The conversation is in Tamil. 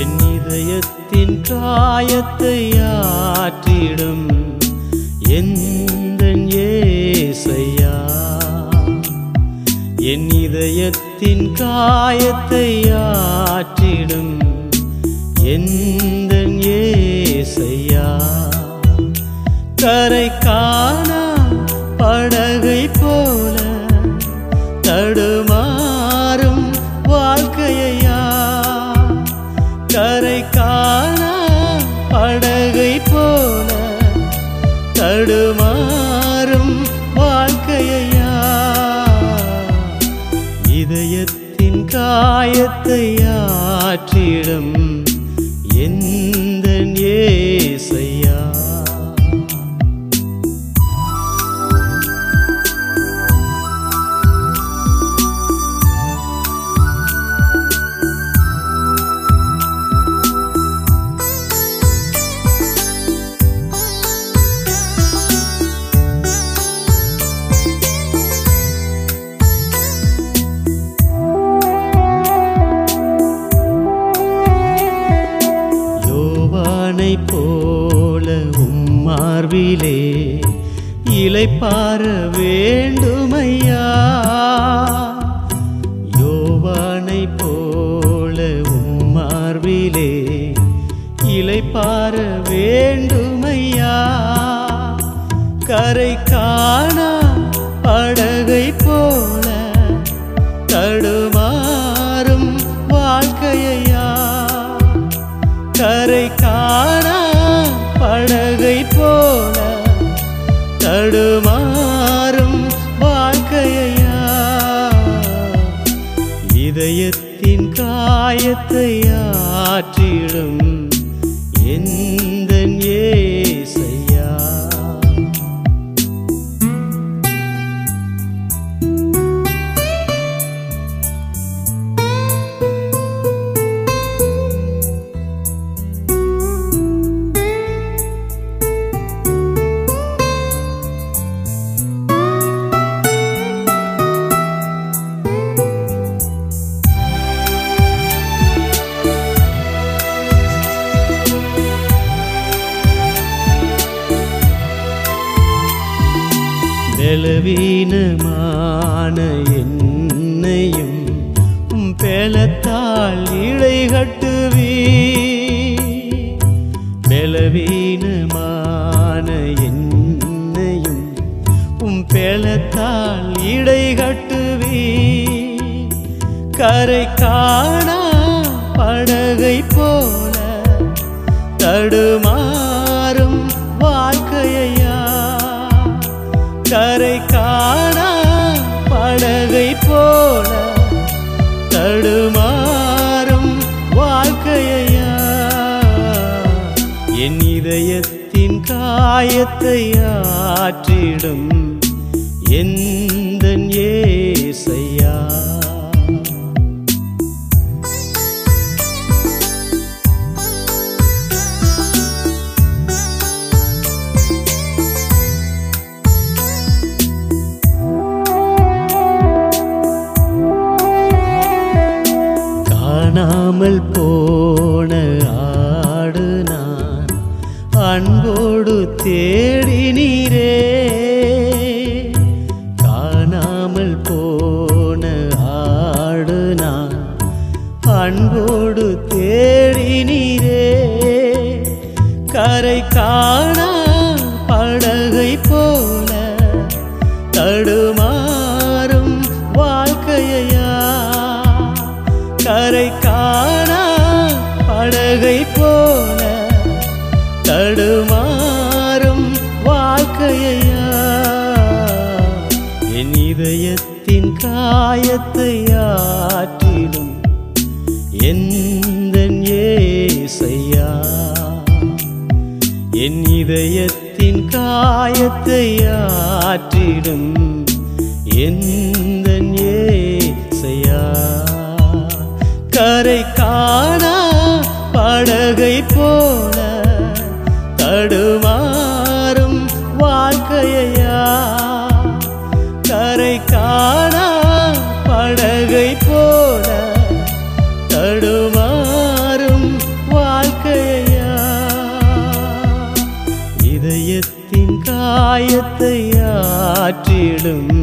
என் இதயத்தின் காயத்தை ஆற்றிடும். எந்த ஏசையா? என் இதயத்தின் காயத்தை ஆற்றிடும். எந்த ஏசையா? கரை கா படகை போல தடுமாறும் வாழ்க்கையா இதயத்தின் காயத்தை ஆற்றிடும் எந்த ஏசையா? மாலை போல உம்மார்விலே இலை பார வேண்டுமையா? யோவானை போல உம்மார்விலே இலை பார வேண்டுமையா? கரை காணா படகை போல தடுமா தடுமாறும் வாழ்க்கையா இதயத்தின் காயத்தை ஆற்றிடும் பலவீனமான என்னையும் உம் பேலத்தால் இழை கட்டுவீ பலவீனமான என்னையும் உம் பேலத்தால் இடை கட்டுவீ கரை காண காயத்தை ஆற்றிடும் எந்த ஏசையா? காணாமல் போ தேடினீரே காணாமல் போன ஆடு நான் அன்போடு தேடினீரே கரை காணா படகை போல தடுமாறும் வாழ்க்கையா. கரை காணா படகை போல தடுமா இதயத்தின் காயத்தை ஆற்றிடும் எந்த ஏசையா? என் இதயத்தின் காயத்தை ஆற்றிடும் எந்த ஏசையா? கரை காணா படகை ആയത്ത് ആറ്റിടും.